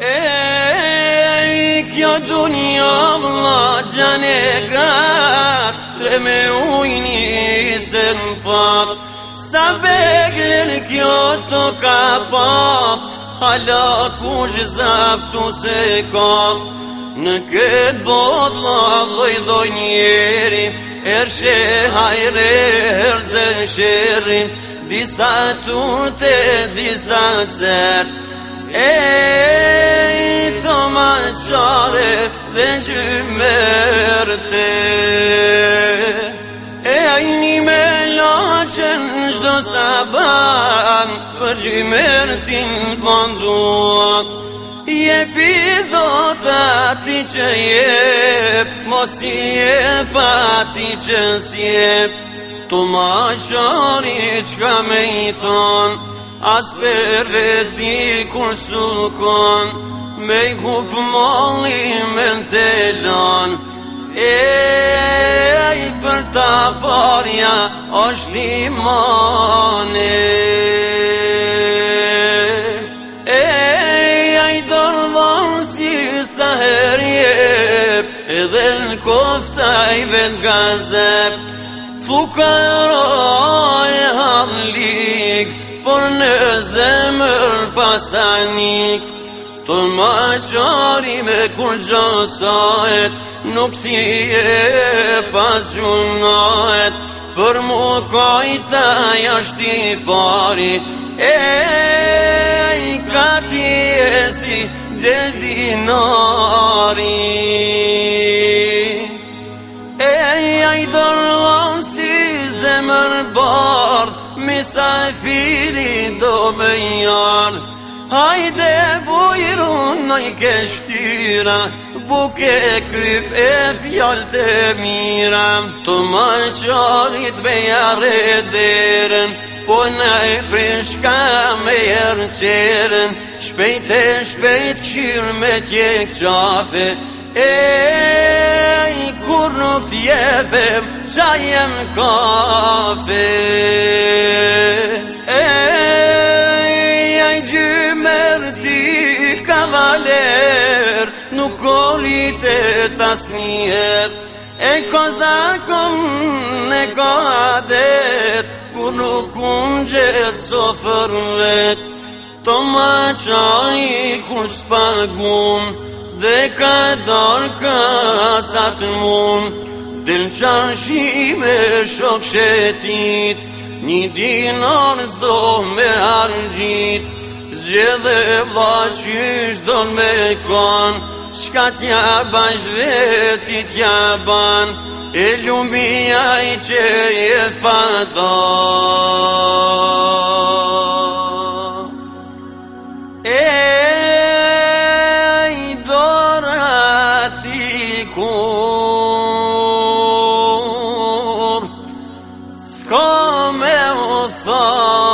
Ej, kjo dunja vla gjan e grat Tre me ujni se në fat Sa begën kjo të ka pa Hala ku zhizap të se ka Në këtë bot la dhoj dhoj njeri Ershe hajre herë zë shërin Disa tute, disa të zërë Ej, të ma qare dhe gjymër të E ajni me loqen gjdo saban Për gjymër të në bonduat Je pizot ati që je Mos i ti që s'jep Tu ma shori qka me i thonë As për veti kur sukon Me i kup mali me në E i për ta parja O shdi E i a i dërvan si sa herjep Edhe në kofta i vend gazep Fukaroj e hadlik për në zemër pasanik Të ma qari me kur gjësajt Nuk ti e pas gjunajt Për mu kajta jashti pari E ka ti e si del dinari misa e fili do me janë Hajde bujrun në keshtyra Buke e kryp e fjall të mira Të më qarit me jare derën Po në e përshka me jërë qeren Shpejt e shpejt këshyr me tjek qafe E i kur nuk tjepem qajem kafe për ti kavaler Nuk kolite tas njer E ko zakon ne ko adet Kur nuk unë gjithë so vet Të ma qaj kur spagun Dhe ka dor ka asat mun Dil qanë shime shok shetit Një dinar zdo me arëngjit gjë dhe e vla me kon Shka tja ban zhveti tja ban E lumbia i që e pata E i dora ti kur S'ko me u thon